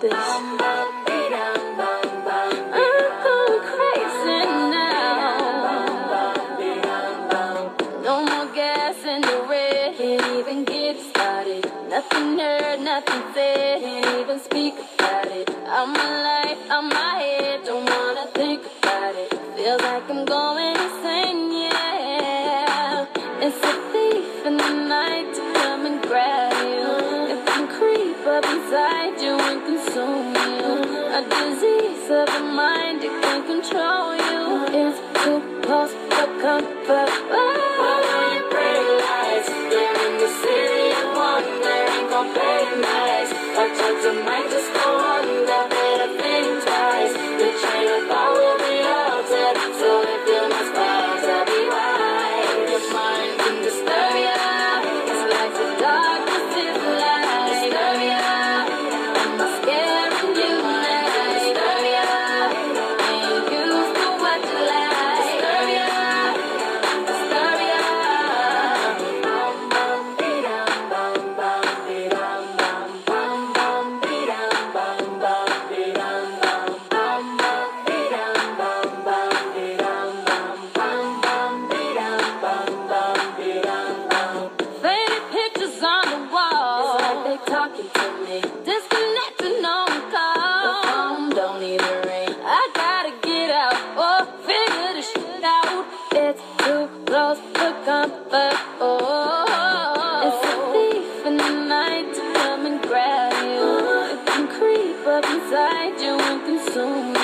this. I'm going crazy now. No more gas in the red. Can't even get started. Nothing heard, nothing said. Can't even speak about it. I'm alive, I'm my. Don't wanna think about it. Feels like I'm going insane, yeah. It's a thief in the night to come and grab you. It can creep up inside you close for comfort. Close for comfort, oh. It's a thief in the night to come and grab you. It can creep up inside you and consume